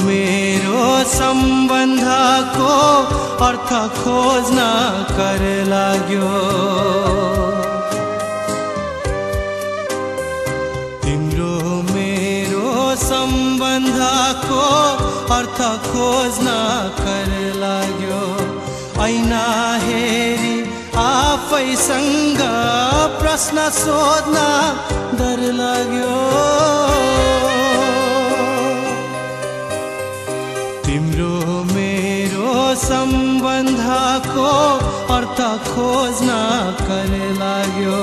मेरो सम्बन्धको अर्थ खोज्न कर लाग्यो। तिम्रो मेरो सम्बन्धको अर्थ खोज्न कर लाग्यो। ऐना हेरी आफैसँग प्रश्न सोध्न डर लाग्यो। खोज्न कर लाग्यो।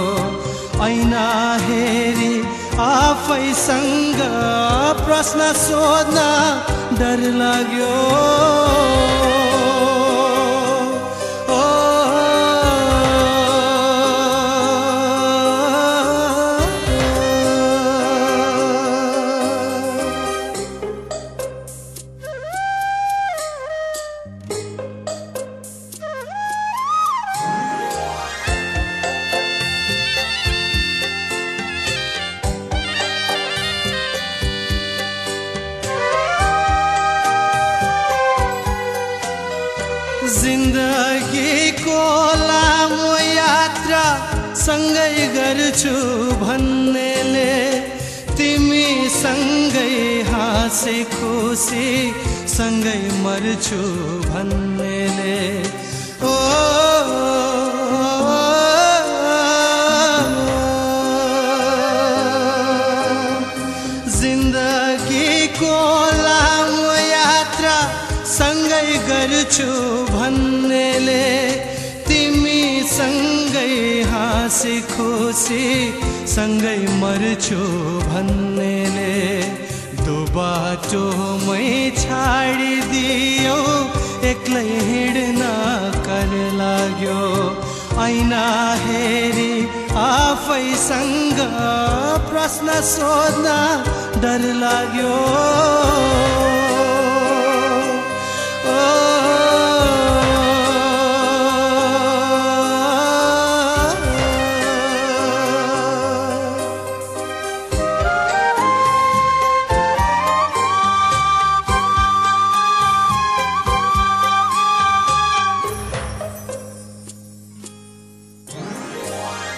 ऐना हेरी आफैसँग प्रश्न सोध्न डर लाग्यो। जिन्दगीको लामो यात्रा सँगै गर्छु भन्नेले तिमी सँगै हाँसे खुसी सँगै मर्छु भन्नेले। ओ हाँसी खुसी सँगै मर्छु भन्नेले दो बाटोमै छाडिदियो एक्लै हिँड्न कर लाग्यो। ऐना हेरी आफैसँग प्रश्न सोध्न डर लाग्यो। ओ,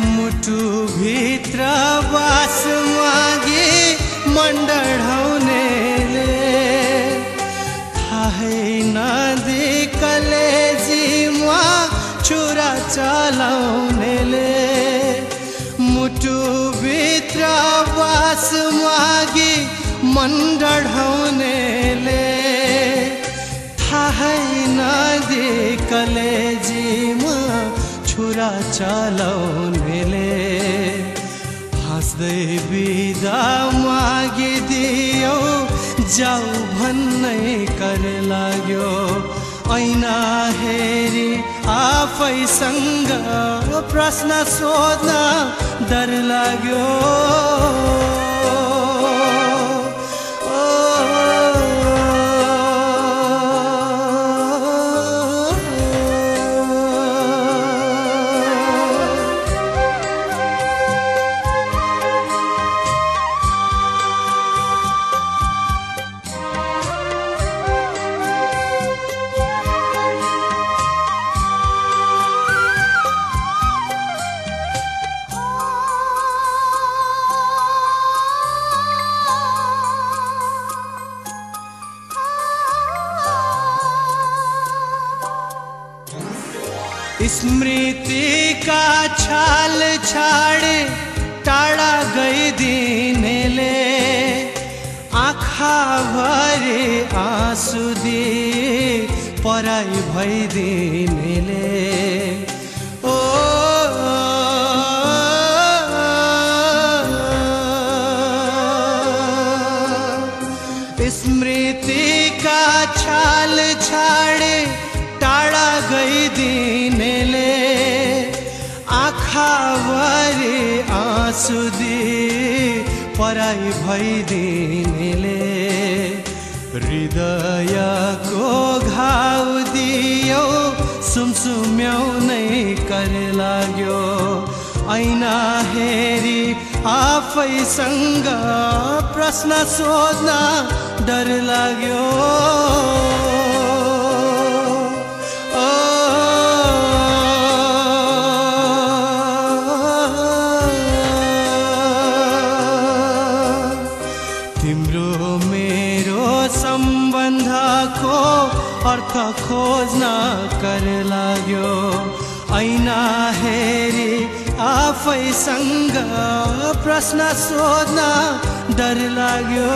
मुटु भित्र बास मागे मन डढाउनेले थाहै नदी कलेजीमा छुरा चलाउनेले मुटु भित्र बास मागे मन डढाउनेले थाहै नदी कलेजीमा छुरा चलाउनेले हाँस्दै बिदा मागिदियो। जाऊ भन्नै कर लाग्यो। ऐना हेरी आफैसँग प्रश्न सोध्न डर लाग्यो। स्मृति का छाल छाड़े टाड़ा गई दिन ले। आखा भरे आँसू दिए पराई भई दिन ले। आँसु दिए पराई भइदिनेले। हृदयको घाउ दियो सुमसुम्याउनै कर लाग्यो। ऐना हेरी आफैसँग प्रश्न सोध्न डर लाग्यो। खो अर्थ खोज्न कर लाग्यो। ऐना हेरी आफैसँग प्रश्न सोध्न डर लाग्यो।